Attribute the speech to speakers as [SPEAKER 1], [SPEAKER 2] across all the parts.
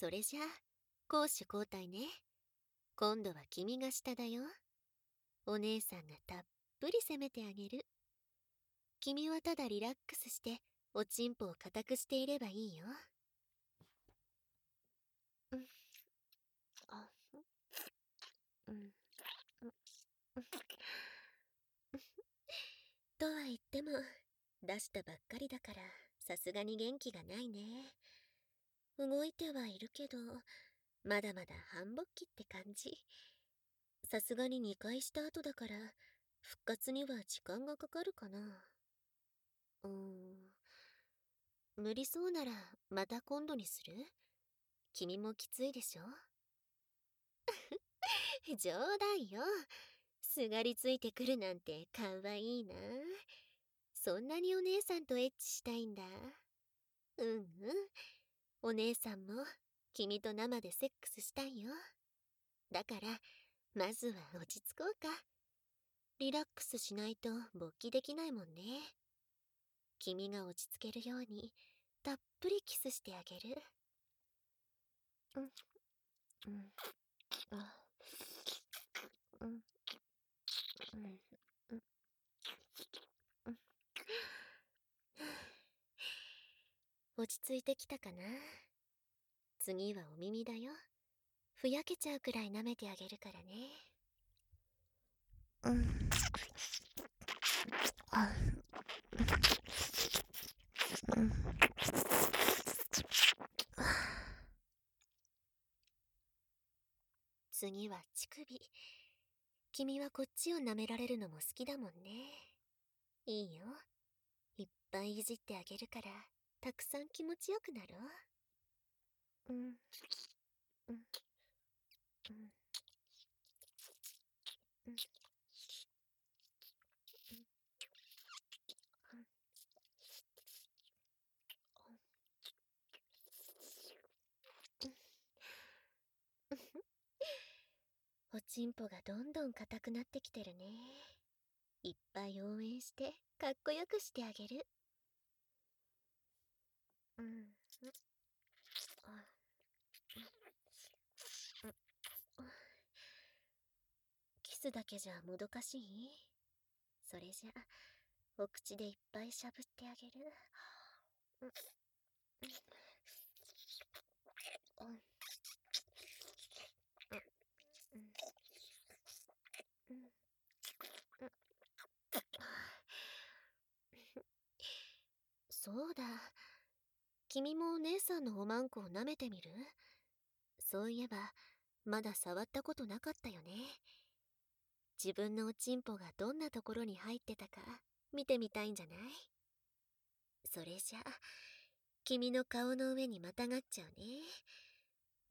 [SPEAKER 1] それじゃあ、攻守交代ね。今度は君が下だよ。お姉さんがたっぷり攻めてあげる。君はただリラックスして、おちんぽを固くしていればいいよ。うん。あ、うん。とは言っても、出したばっかりだから、さすがに元気がないね。動いてはいるけど、まだまだ半勃起って感じ。さすがに2回した後だから、復活には時間がかかるかな。うーん。無理そうなら、また今度にする？君もきついでしょ？冗談よ。すがりついてくるなんてかわいいな。そんなにお姉さんとエッチしたいんだ。うんうん。お姉さんも君と生でセックスしたいよ。だから、まずは落ち着こうか。リラックスしないと勃起できないもんね。君が落ち着けるように、たっぷりキスしてあげる。うん。うん。あ。うん。うん。落ち着いてきたかな次はお耳だよ。ふやけちゃうくらい舐めてあげるからね。うん。次は乳首。君はこっちを舐められるのも好きだもんね。いいよ。いっぱいいじってあげるから、たくさん気持ちよくなろう。うん。うん。うん。うん。おちんぽがどんどん硬くなってきてるね。いっぱい応援して、かっこよくしてあげる。うん。キスだけじゃもどかしい？それじゃ、お口でいっぱいしゃぶってあげる。うん。そうだ。君もお姉さんのおまんこを舐めてみる？そういえば、まだ触ったことなかったよね。自分のおちんぽがどんなところに入ってたか見てみたいんじゃない？それじゃ、君の顔の上にまたがっちゃうね。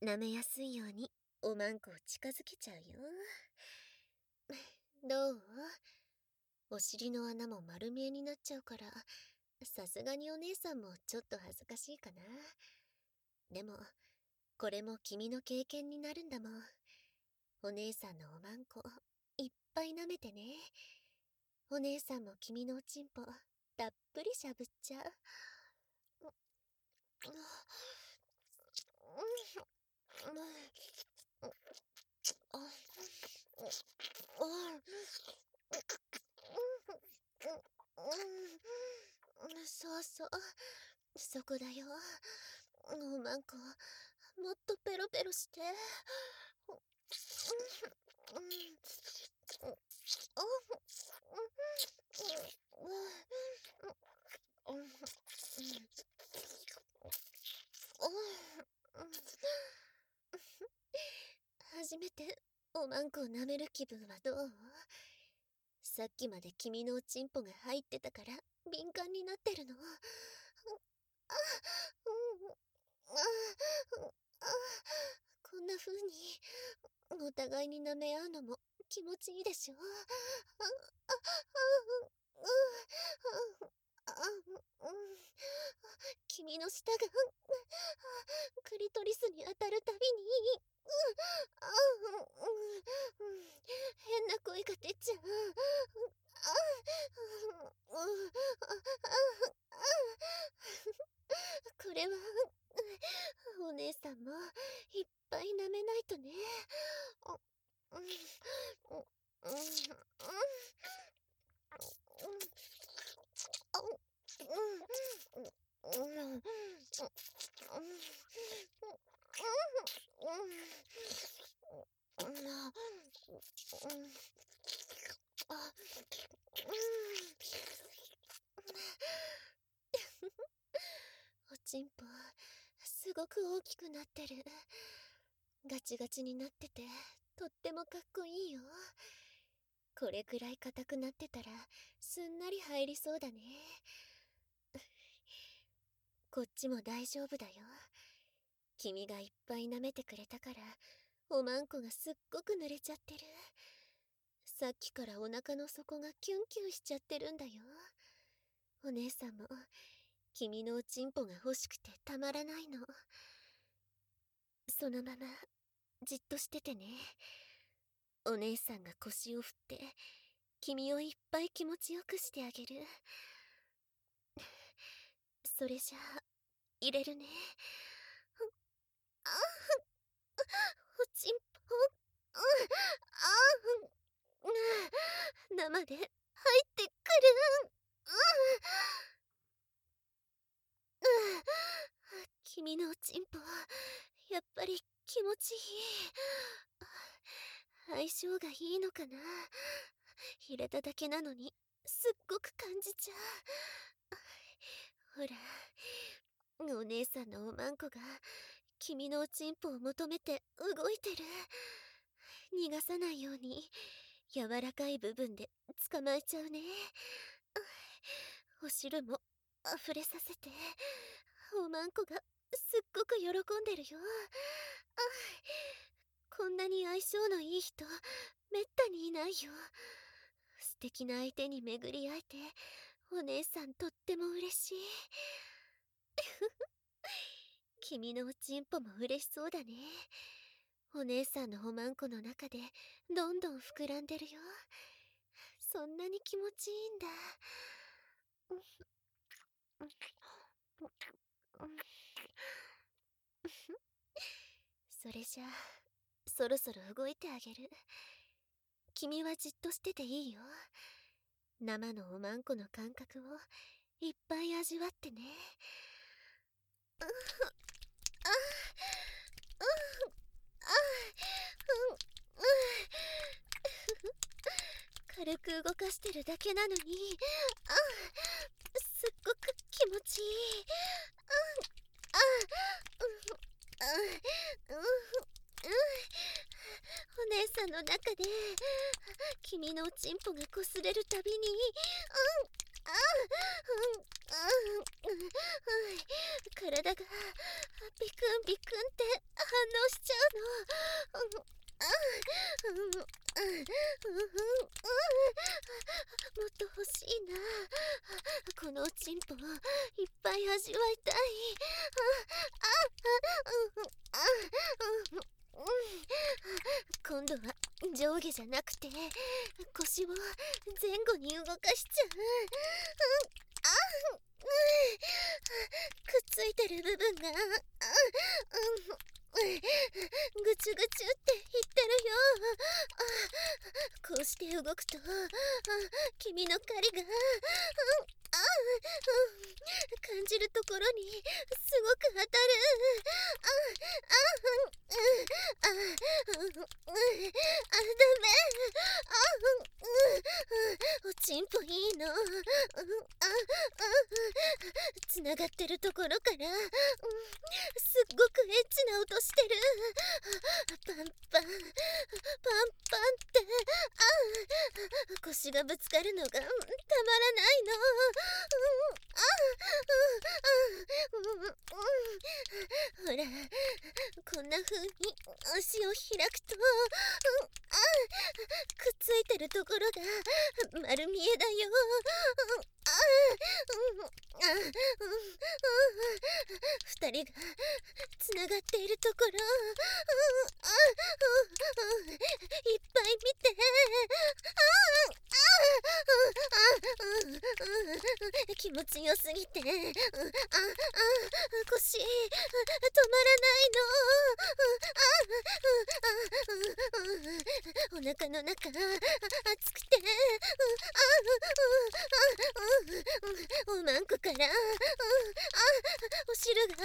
[SPEAKER 1] 舐めやすいようにおまんこを近づけちゃうよ。どう？お尻の穴も丸見えになっちゃうから、さすがにお姉さんもちょっと恥ずかしいかな。でも、これも君の経験になるんだもん。お姉さんのおまんこ、いっぱい舐めてね。お姉さんも君のおちんぽ、たっぷりしゃぶっちゃう。そうそ。こだよ。おまんこ、もっとペロペロして。初めておまんこを舐める気分はどうさっきまで君のおちんぽが入ってたから敏感になってるの？こんな風に、お互いに舐め合うのも気持ちいいでしょ？君の舌が、クリトリスに当たるたびに、変な声が出ちゃう。これは、お姉さんももいっぱい舐めないとね。うん、うん、うん、うん、おちんぽすごく大きくなってる。ガチガチになっててとってもかっこいいよ。これくらい硬くなってたらすんなり入りそうだね。こっちも大丈夫だよ。君がいっぱい舐めてくれたからおまんこがすっごく濡れちゃってる。さっきからお腹の底がキュンキュンしちゃってるんだよ。お姉さんも君のおちんぽが欲しくてたまらないの。そのままじっとしててね。お姉さんが腰を振って君をいっぱい気持ちよくしてあげる。それじゃあ入れるね。あおちんぽ。ああ生で入ってくる。君のおちんぽやっぱり気持ちいい。相性がいいのかな。入れただけなのにすっごく感じちゃう。ほらお姉さんのおまんこが君のおちんぽを求めて動いてる。逃がさないように柔らかい部分で捕まえちゃうね。お汁も溢れさせて。おまんこがすっごく喜んでるよ。あこんなに相性のいい人めったにいないよ。素敵な相手に巡り会えてお姉さんとっても嬉しい。君のおちんぽも嬉しそうだね。お姉さんのおまんこの中でどんどん膨らんでるよ。そんなに気持ちいいんだ。それじゃあそろそろ動いてあげる。君はじっとしてていいよ。生のおまんこの感覚をいっぱい味わってね。ああ軽く動かしてるだけなのにあっごく気持ちいい。ああうん。うん。お姉さん。の中で君のおちん。ぽがこすれるたびにうん。あうん。うん。うん。体がビクンビクンって反応しちゃうの、うん。もっと欲しいな。このおちんぽ。をいっぱい味わいたいああ今度は上下じゃなくて腰を前後に動かしちゃう、あくっついてる部分が、ぐちゅぐちゅって言ってるよ。こうして動くと君の狩りが感じるところにすごく当たる。あああああああおちんぽいいのつながってるところからすっごくエッチな音してるパンパンパンパンってあ腰がぶつかるのがたまらないのほらこんな風に足を開くとうんくっついてるところが丸見えだよ。二人がつながっているところいっぱい見て気持ちよすぎてあ腰止まらないのお腹の中熱くておまんこからあお汁が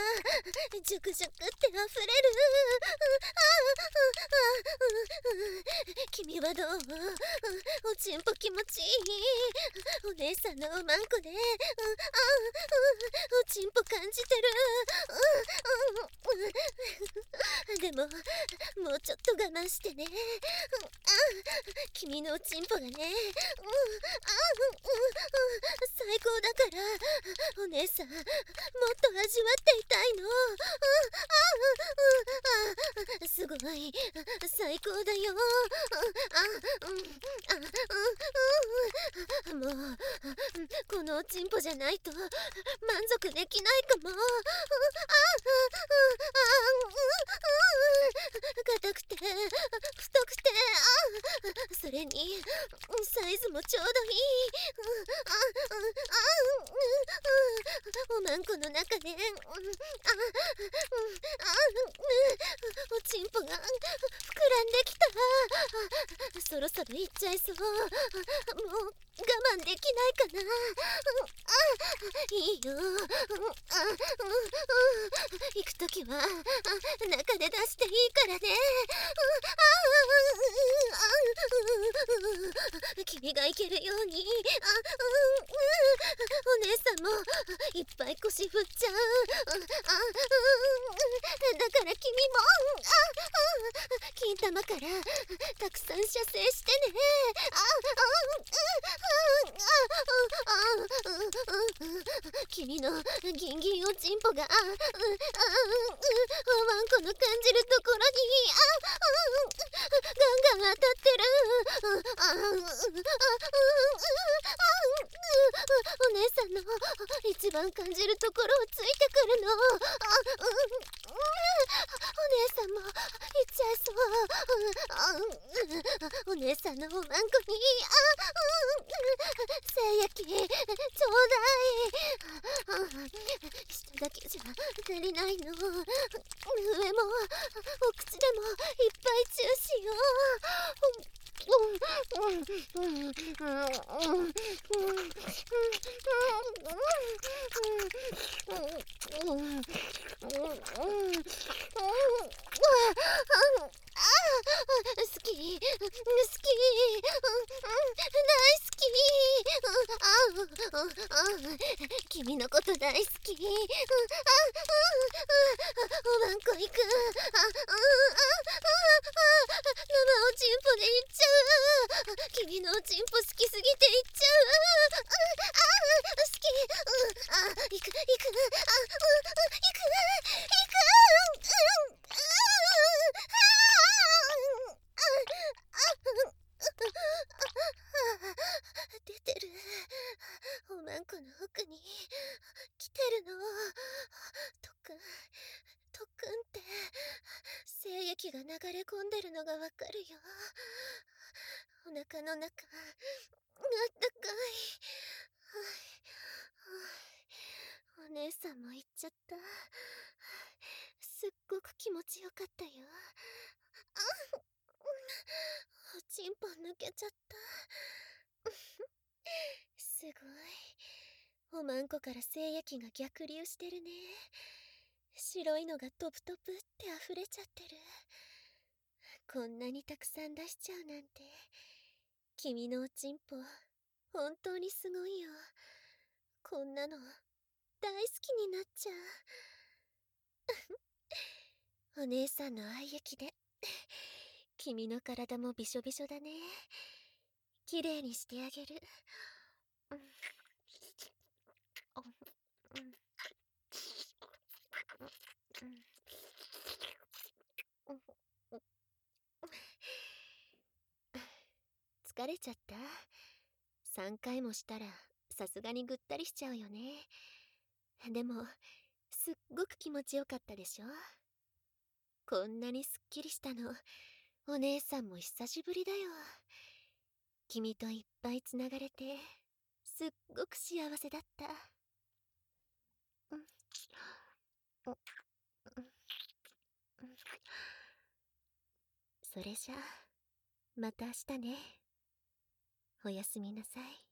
[SPEAKER 1] ジュクジュクって溢れる。君はどうおちんぽ気持ちいいお姉さんのおまんこでおちんぽ感じてるでももうちょっと我慢してね君のおちんぽがね最高だから。お姉さんもっと味わっていたいの。すごい。最高だよ。もうこのおちんぽじゃないと満足できないかも。硬くて太くてそれにサイズもちょうどいいおまんこの中でおちんぽが膨らんできたそろそろ行っちゃいそうもう慢できないかな。いいよ行くときは中で出していいからね。君が行けるように。お姉さんもいっぱい腰振っちゃう。だから君も。金玉からたくさん射精してね。あ君のギンギンおちんぽがおわんこの感じるところにガンガン当たってるお姉さんの一番感じるところをついてくるのお姉さんも行っちゃいそうお姉さんのおまんこに精液ちょうだい下だけじゃ足りないの上もお口でもいっぱいチューしよう好き好き大好き君のこと大好きおばんこ行く生おちんぽで行っちゃう君のおちんぽ好きすぎて行っちゃう好き行く行く行く行く出てるおまんこの奥に来てるのとっくんとっくんって精液が流れ込んでるのがわかるよ。お腹の中。あったかい。お姉さんも行っちゃった。すっごく気持ちよかったよ。おちんぽ抜けちゃった。すごい。おまんこから精液が逆流してるね。白いのがトプトプって溢れちゃってる。こんなにたくさん出しちゃうなんて。君のおちんぽ本当にすごいよ。こんなの大好きになっちゃう。お姉さんの愛液で。君の体もびしょびしょだね。きれいにしてあげる、疲れちゃった3回もしたらさすがにぐったりしちゃうよね。でも、すっごく気持ちよかったでしょ？こんなにすっきりしたの、お姉さんも久しぶりだよ。君といっぱいつながれて、すっごく幸せだった。それじゃ、また明日ね。おやすみなさい。